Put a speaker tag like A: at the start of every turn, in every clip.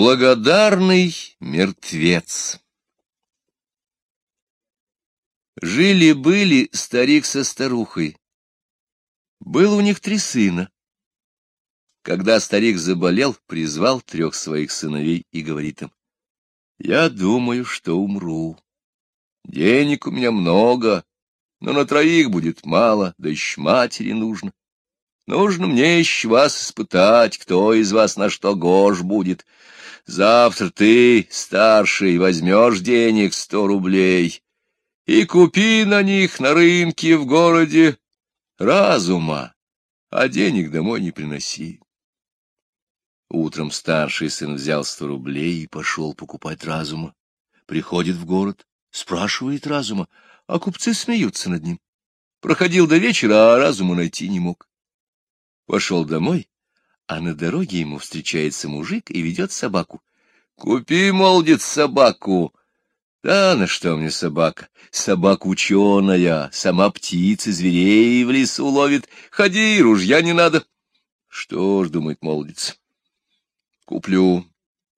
A: Благодарный мертвец Жили-были старик со старухой. Было у них три сына. Когда старик заболел, призвал трех своих сыновей и говорит им, «Я думаю, что умру. Денег у меня много, но на троих будет мало, да еще матери нужно. Нужно мне еще вас испытать, кто из вас на что гож будет. Завтра ты, старший, возьмешь денег сто рублей и купи на них на рынке в городе разума, а денег домой не приноси. Утром старший сын взял сто рублей и пошел покупать разума. Приходит в город, спрашивает разума, а купцы смеются над ним. Проходил до вечера, а разума найти не мог. Пошел домой, а на дороге ему встречается мужик и ведет собаку. Купи, молодец, собаку. Да на что мне собака? Собака ученая, сама птицы, зверей в лесу ловит. Ходи, ружья не надо. Что ж, думает молодец, куплю.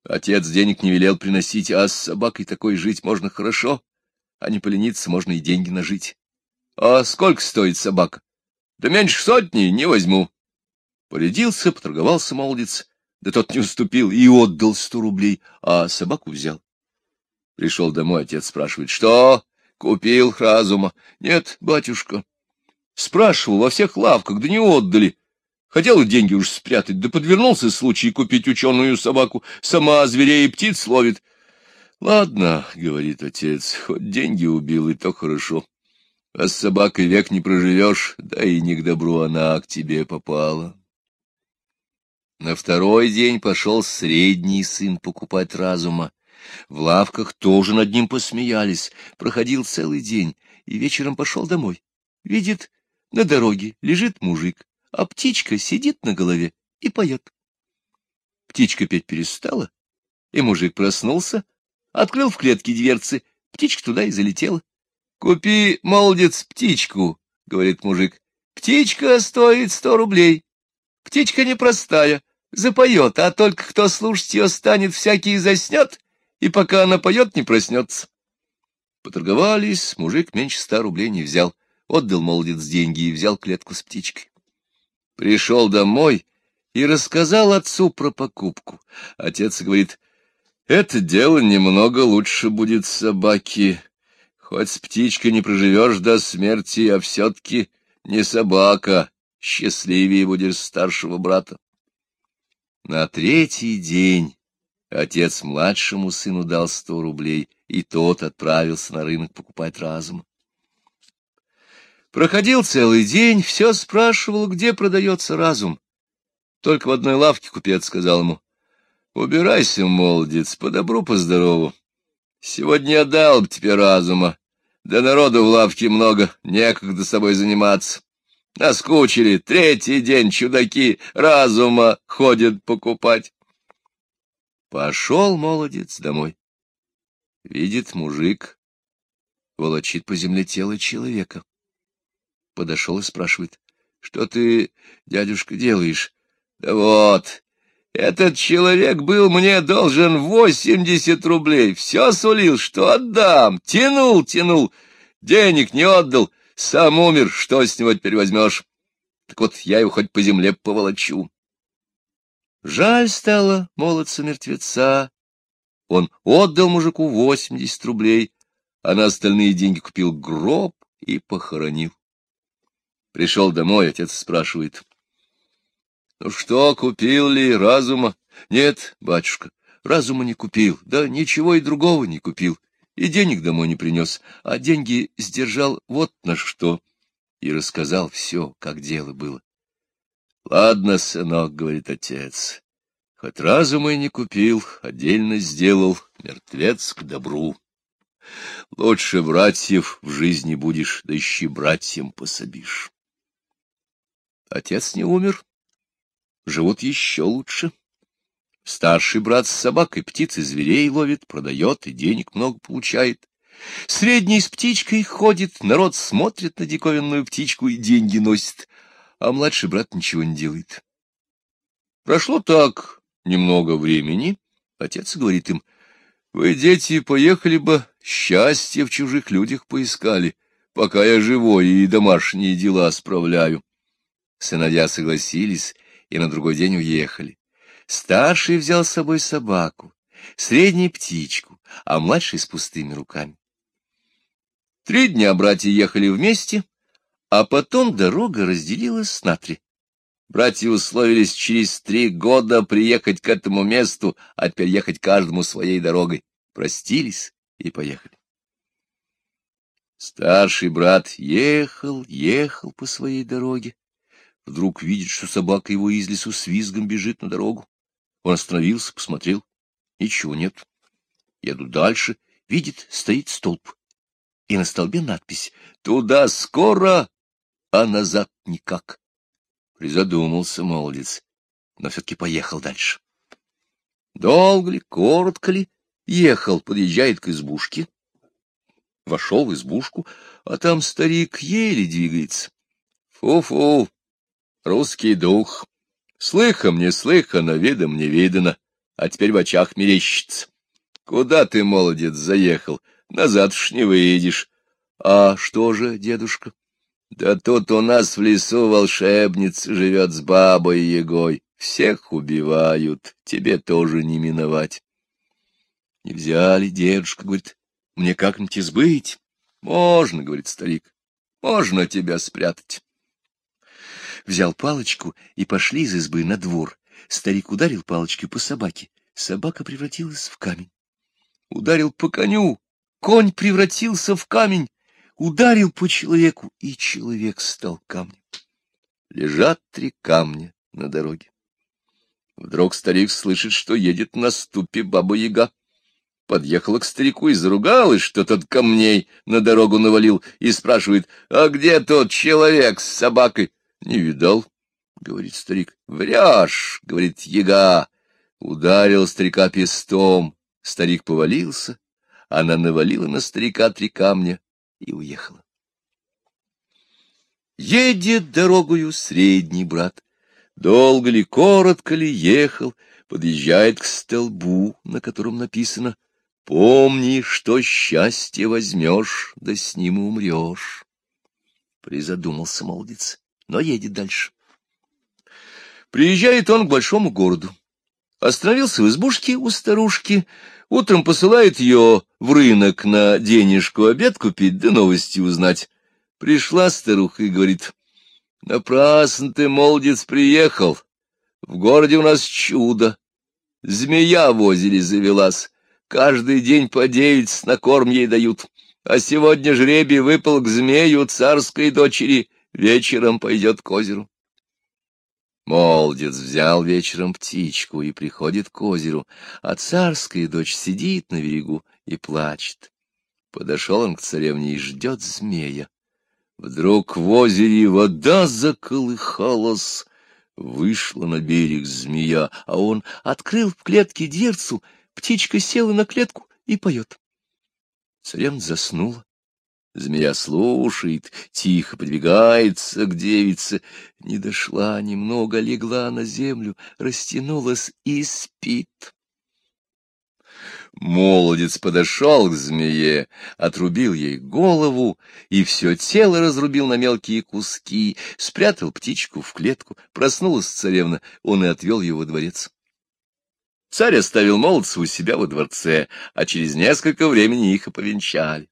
A: Отец денег не велел приносить, а с собакой такой жить можно хорошо, а не полениться можно и деньги нажить. А сколько стоит собака? Да меньше сотни не возьму. Порядился, поторговался молодец, да тот не уступил и отдал сто рублей, а собаку взял. Пришел домой, отец спрашивает, что? Купил разума? Нет, батюшка. Спрашивал во всех лавках, да не отдали. Хотел деньги уж спрятать, да подвернулся случай купить ученую собаку. Сама зверей и птиц ловит. Ладно, — говорит отец, — хоть деньги убил, и то хорошо. А с собакой век не проживешь, да и не к добру она к тебе попала. На второй день пошел средний сын покупать разума. В лавках тоже над ним посмеялись. Проходил целый день и вечером пошел домой. Видит, на дороге лежит мужик, а птичка сидит на голове и поет. Птичка петь перестала, и мужик проснулся, открыл в клетке дверцы, птичка туда и залетела. — Купи, молодец, птичку, — говорит мужик. — Птичка стоит сто рублей. Птичка непростая, запоет, а только кто слушать ее станет, всякий заснет, и пока она поет, не проснется. Поторговались, мужик меньше ста рублей не взял, отдал молодец деньги и взял клетку с птичкой. Пришел домой и рассказал отцу про покупку. Отец говорит, это дело немного лучше будет собаки. Хоть с птичкой не проживешь до смерти, а все-таки не собака, счастливее будешь старшего брата. На третий день отец младшему сыну дал сто рублей, и тот отправился на рынок покупать разум. Проходил целый день, все спрашивал, где продается разум. Только в одной лавке купец сказал ему, — Убирайся, молодец, по добру, по здорову. Сегодня я дал бы тебе разума, да народу в лавке много, некогда собой заниматься. Наскучили, третий день чудаки разума ходят покупать. Пошел молодец домой. Видит мужик, волочит по земле тело человека. Подошел и спрашивает, что ты, дядюшка, делаешь? Да вот, этот человек был мне должен восемьдесят рублей, все сулил, что отдам, тянул, тянул, денег не отдал, сам умер, что с него теперь возьмешь? Так вот, я его хоть по земле поволочу. Жаль стало молодца-мертвеца. Он отдал мужику восемьдесят рублей, а на остальные деньги купил гроб и похоронил. Пришел домой, отец спрашивает. — Ну что, купил ли разума? — Нет, батюшка, разума не купил, да ничего и другого не купил и денег домой не принес, а деньги сдержал вот на что. И рассказал все, как дело было. — Ладно, сынок, — говорит отец, — хоть разума и не купил, отдельно сделал, мертвец к добру. Лучше братьев в жизни будешь, да ищи братьям пособишь. Отец не умер, живут еще лучше. Старший брат с собакой птиц и зверей ловит, продает и денег много получает. Средний с птичкой ходит, народ смотрит на диковинную птичку и деньги носит, а младший брат ничего не делает. Прошло так немного времени, Отец говорит им, вы, дети, поехали бы, счастье в чужих людях поискали, пока я живой и домашние дела справляю. Сыновья согласились и на другой день уехали. Старший взял с собой собаку, средний — птичку, а младший — с пустыми руками. Три дня братья ехали вместе, а потом дорога разделилась на три. Братья условились через три года приехать к этому месту, а теперь ехать каждому своей дорогой. Простились и поехали. Старший брат ехал, ехал по своей дороге. Вдруг видит, что собака его из лесу с визгом бежит на дорогу. Он остановился, посмотрел. Ничего нет. Еду дальше. Видит, стоит столб. И на столбе надпись «Туда скоро, а назад никак». Призадумался молодец, но все-таки поехал дальше. Долго ли, коротко ли, ехал, подъезжает к избушке. Вошел в избушку, а там старик еле двигается. Фу-фу, русский дух. Слыхом не слыхано, видом не видано, а теперь в очах мерещится. Куда ты, молодец, заехал? Назад уж не выедешь. А что же, дедушка? Да тут у нас в лесу волшебница живет с бабой Егой. Всех убивают, тебе тоже не миновать. Нельзя ли, дедушка, говорит, мне как-нибудь избыть? Можно, говорит старик, можно тебя спрятать. Взял палочку и пошли из избы на двор. Старик ударил палочкой по собаке. Собака превратилась в камень. Ударил по коню. Конь превратился в камень ударил по человеку, и человек стал камнем. Лежат три камня на дороге. Вдруг старик слышит, что едет на ступе баба-яга. Подъехала к старику и заругалась, что тот камней на дорогу навалил, и спрашивает, а где тот человек с собакой? Не видал, — говорит старик. Врешь, — говорит яга. Ударил старика пестом. Старик повалился, она навалила на старика три камня и уехала. Едет дорогою средний брат. Долго ли, коротко ли ехал, подъезжает к столбу, на котором написано «Помни, что счастье возьмешь, да с ним умрешь». Призадумался молодец, но едет дальше. Приезжает он к большому городу. Остановился в избушке у старушки, Утром посылает ее в рынок на денежку обед купить, да новости узнать. Пришла старуха и говорит, напрасно ты, молодец, приехал. В городе у нас чудо. Змея в озере завелась. Каждый день по девять на корм ей дают. А сегодня жребий выпал к змею царской дочери. Вечером пойдет к озеру. Молодец взял вечером птичку и приходит к озеру, а царская дочь сидит на берегу и плачет. Подошел он к царевне и ждет змея. Вдруг в озере вода заколыхалась, вышла на берег змея, а он открыл в клетке дверцу, птичка села на клетку и поет. Царевна заснула. Змея слушает, тихо подвигается к девице. Не дошла немного, легла на землю, растянулась и спит. Молодец подошел к змее, отрубил ей голову и все тело разрубил на мелкие куски, спрятал птичку в клетку, проснулась царевна, он и отвел ее во дворец. Царь оставил молодца у себя во дворце, а через несколько времени их и повенчали.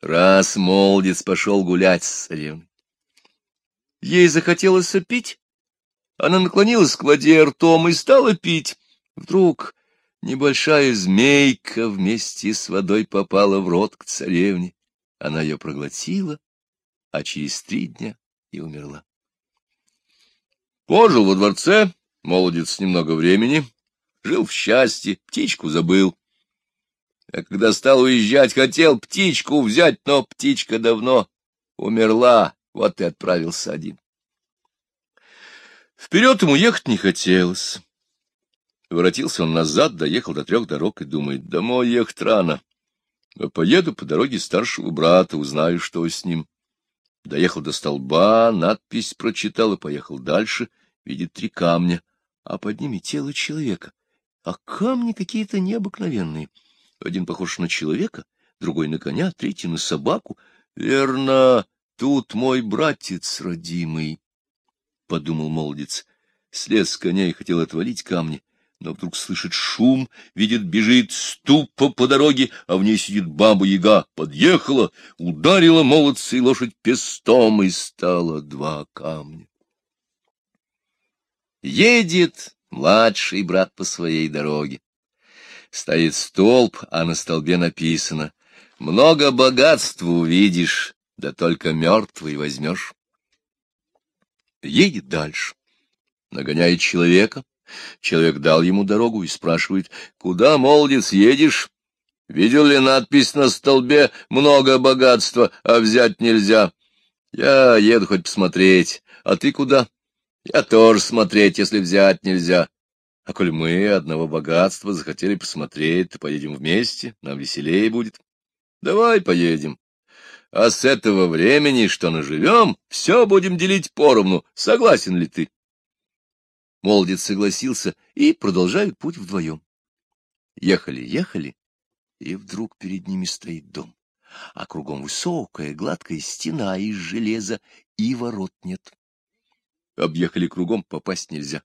A: Раз молодец пошел гулять с царевной. Ей захотелось пить. Она наклонилась к воде ртом и стала пить. Вдруг небольшая змейка вместе с водой попала в рот к царевне. Она ее проглотила, а через три дня и умерла. Пожил во дворце, молодец немного времени, жил в счастье, птичку забыл. А когда стал уезжать, хотел птичку взять, но птичка давно умерла, вот и отправился один. Вперед ему ехать не хотелось. Воротился он назад, доехал до трех дорог и думает, домой ехать рано. А поеду по дороге старшего брата, узнаю, что с ним. Доехал до столба, надпись прочитал и поехал дальше, видит три камня, а под ними тело человека. а камни какие-то необыкновенные. Один похож на человека, другой на коня, третий на собаку. Верно, тут мой братец родимый, — подумал молодец. Слез с коня и хотел отвалить камни, но вдруг слышит шум, видит, бежит ступа по дороге, а в ней сидит баба-яга. Подъехала, ударила молодца и лошадь пестом, и стало два камня. Едет младший брат по своей дороге. Стоит столб, а на столбе написано «Много богатства увидишь, да только мертвый возьмешь». Едет дальше, нагоняет человека, Человек дал ему дорогу и спрашивает, куда, молодец, едешь? Видел ли надпись на столбе «Много богатства, а взять нельзя»? Я еду хоть посмотреть. А ты куда? Я тоже смотреть, если взять нельзя. А коль мы одного богатства захотели посмотреть, то поедем вместе, нам веселее будет. Давай поедем. А с этого времени, что наживем, все будем делить поровну. Согласен ли ты? Молодец согласился, и продолжают путь вдвоем. Ехали, ехали, и вдруг перед ними стоит дом, а кругом высокая гладкая стена из железа, и ворот нет. Объехали кругом, попасть нельзя.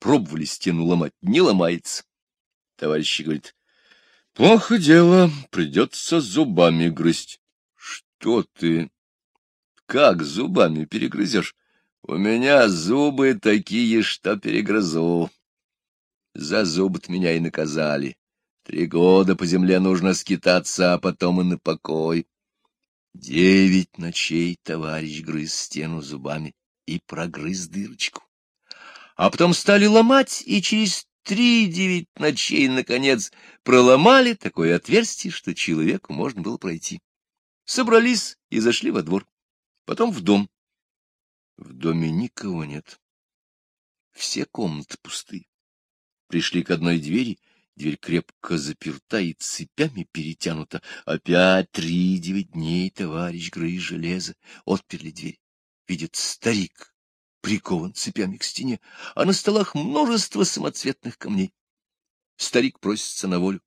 A: Пробовали стену ломать, не ломается. Товарищ говорит, плохо дело, придется зубами грызть. Что ты? Как зубами перегрызешь? У меня зубы такие, что перегрызу. За зуб меня и наказали. Три года по земле нужно скитаться, а потом и на покой. Девять ночей товарищ грыз стену зубами и прогрыз дырочку. А потом стали ломать, и через три-девять ночей, наконец, проломали такое отверстие, что человеку можно было пройти. Собрались и зашли во двор, потом в дом. В доме никого нет. Все комнаты пусты. Пришли к одной двери, дверь крепко заперта и цепями перетянута. Опять три-девять дней товарищ грыз железо. Отперли дверь. Видит старик, прикован цепями к стене, а на столах множество самоцветных камней. Старик просится на волю.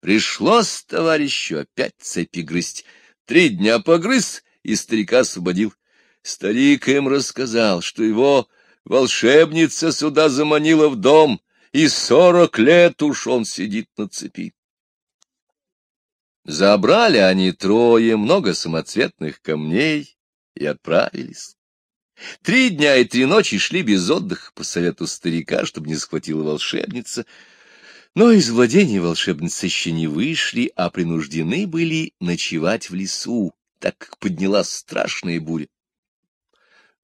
A: Пришлось товарищу опять цепи грызть. Три дня погрыз, и старика освободил. Старик им рассказал, что его волшебница сюда заманила в дом, и сорок лет уж он сидит на цепи. Забрали они трое много самоцветных камней и отправились. Три дня и три ночи шли без отдыха по совету старика, чтобы не схватила волшебница. Но из владения волшебницы еще не вышли, а принуждены были ночевать в лесу, так как поднялась страшная буря.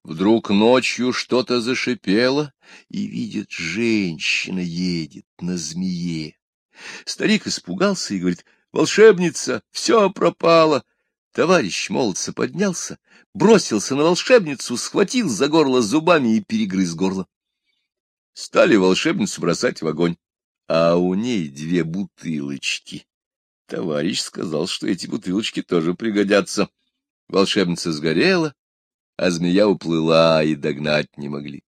A: Вдруг ночью что-то зашипело, и видит, женщина едет на змее. Старик испугался и говорит, волшебница, все пропало. Товарищ молодца поднялся, бросился на волшебницу, схватил за горло зубами и перегрыз горло. Стали волшебницу бросать в огонь, а у ней две бутылочки. Товарищ сказал, что эти бутылочки тоже пригодятся. Волшебница сгорела, а змея уплыла, и догнать не могли.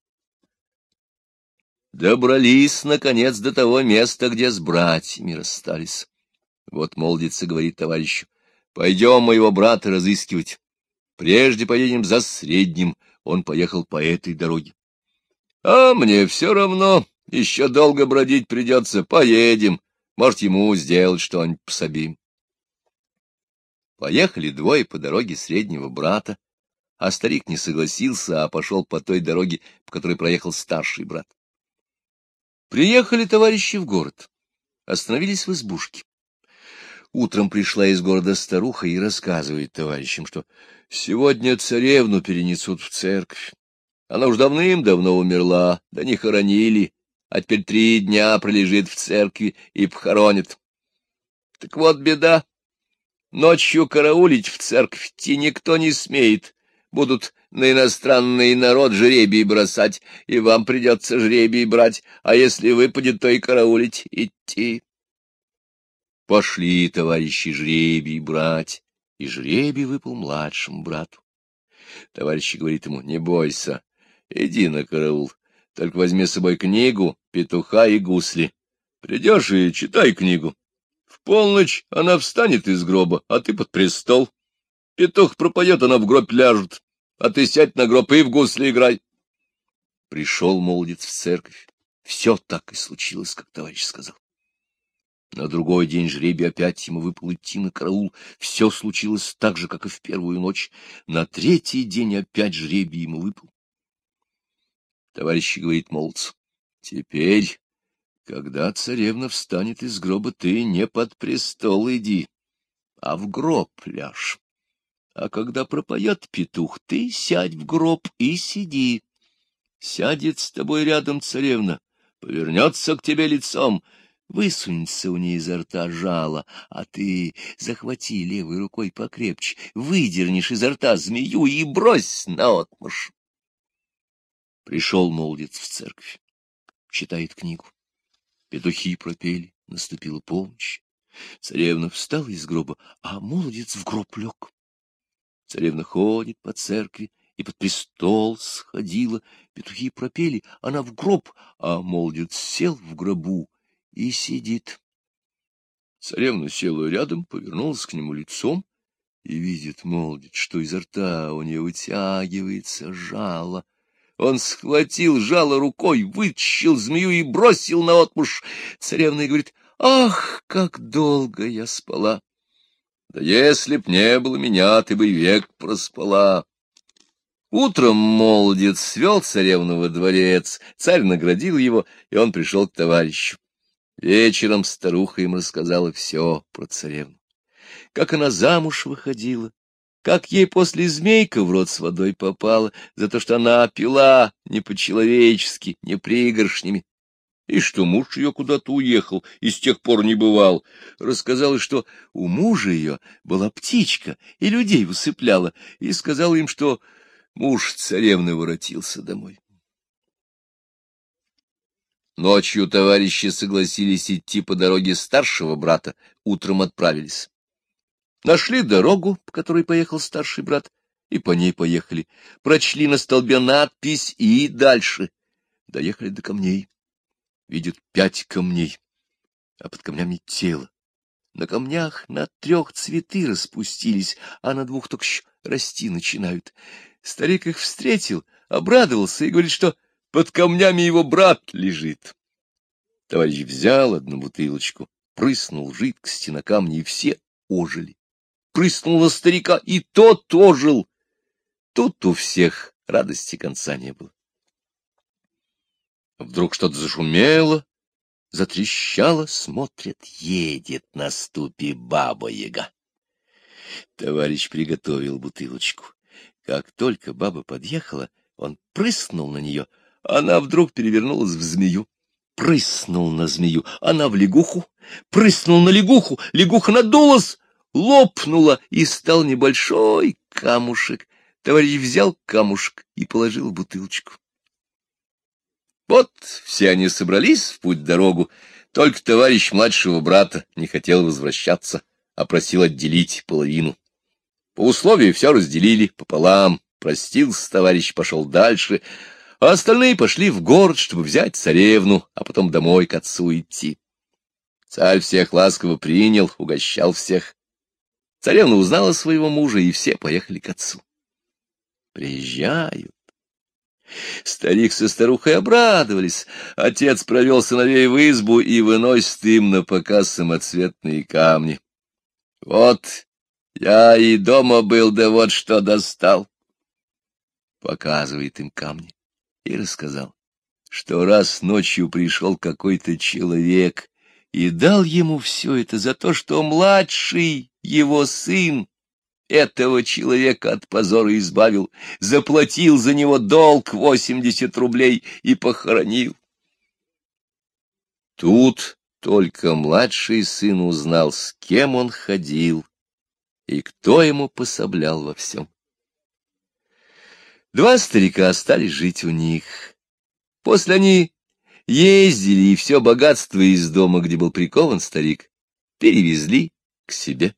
A: Добрались, наконец, до того места, где с братьями расстались. Вот молодица говорит товарищу, пойдем моего брата разыскивать. Прежде поедем за средним, он поехал по этой дороге. А мне все равно, еще долго бродить придется, поедем. Может, ему сделать что-нибудь пособим. Поехали двое по дороге среднего брата, а старик не согласился, а пошел по той дороге, по которой проехал старший брат. Приехали товарищи в город, остановились в избушке. Утром пришла из города старуха и рассказывает товарищам, что сегодня царевну перенесут в церковь. Она уж давным-давно умерла, да не хоронили, а теперь три дня пролежит в церкви и похоронят. Так вот беда. Ночью караулить в церковь никто не смеет, будут на иностранный народ жребий бросать, и вам придется жребий брать, а если выпадет, то и караулить идти. Пошли, товарищи, жребий брать, и жребий выпал младшему брату. Товарищ говорит ему, не бойся, иди на караул, только возьми с собой книгу, петуха и гусли. Придешь и читай книгу. В полночь она встанет из гроба, а ты под престол. Петух пропоет, она в гроб ляжет, а ты сядь на гроб и в гусли играй. Пришел молодец в церковь. Все так и случилось, как товарищ сказал. На другой день жребий опять ему выпал идти на караул. Все случилось так же, как и в первую ночь. На третий день опять жребий ему выпал. Товарищ говорит молодцу, теперь, когда царевна встанет из гроба, ты не под престол иди, а в гроб ляжь. А когда пропоет петух, ты сядь в гроб и сиди. Сядет с тобой рядом царевна, повернется к тебе лицом, высунется у ней изо рта жало, а ты захвати левой рукой покрепче, выдернешь изо рта змею и брось наотмашь. Пришел молодец в церковь, читает книгу. Петухи пропели, наступила полночь. Царевна встала из гроба, а молодец в гроб лег. Царевна ходит по церкви и под престол сходила. Петухи пропели, она в гроб, а молодец сел в гробу и сидит. Царевна села рядом, повернулась к нему лицом и видит молодец, что изо рта у нее вытягивается жало. Он схватил жало рукой, вытащил змею и бросил на отмуж. Царевна говорит, «Ах, как долго я спала!» «Да если б не было меня, ты бы век проспала!» Утром молодец свел царевну во дворец, царь наградил его, и он пришел к товарищу. Вечером старуха им рассказала все про царевну. Как она замуж выходила, как ей после змейка в рот с водой попала, за то, что она пила не по-человечески, не пригоршнями, и что муж ее куда-то уехал и с тех пор не бывал. Рассказала, что у мужа ее была птичка и людей высыпляла, и сказала им, что муж царевны воротился домой. Ночью товарищи согласились идти по дороге старшего брата, утром отправились. Нашли дорогу, по которой поехал старший брат, и по ней поехали. Прочли на столбе надпись и дальше. Доехали до камней. Видят пять камней, а под камнями тело. На камнях на трех цветы распустились, а на двух только расти начинают. Старик их встретил, обрадовался и говорит, что под камнями его брат лежит. Товарищ взял одну бутылочку, прыснул жидкости на камни, и все ожили. Прыснул на старика, и тот ожил. Тут у всех радости конца не было. Вдруг что-то зашумело, затрещало, смотрят, едет на ступе баба-яга. Товарищ приготовил бутылочку. Как только баба подъехала, он прыснул на нее — она вдруг перевернулась в змею. Прыснул на змею, она в лягуху, прыснул на лягуху, лягуха надулась, лопнула, и стал небольшой камушек. Товарищ взял камушек и положил в бутылочку. Вот все они собрались в путь-дорогу, только товарищ младшего брата не хотел возвращаться, а просил отделить половину. По условию все разделили пополам, простился товарищ, пошел дальше, а остальные пошли в город, чтобы взять царевну, а потом домой к отцу идти. Царь всех ласково принял, угощал всех. Царевна узнала своего мужа, и все поехали к отцу. Приезжают. Старик со старухой обрадовались. Отец провел сыновей в избу и выносит им на показ самоцветные камни. Вот я и дома был, да вот что достал. Показывает им камни и рассказал, что раз ночью пришел какой-то человек и дал ему все это за то, что младший его сын этого человека от позора избавил, заплатил за него долг восемьдесят рублей и похоронил. Тут только младший сын узнал, с кем он ходил и кто ему пособлял во всем. Два старика остались жить у них. После они ездили, и все богатство из дома, где был прикован старик, перевезли к себе.